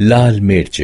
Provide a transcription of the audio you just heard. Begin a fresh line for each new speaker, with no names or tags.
लाल मिर्च।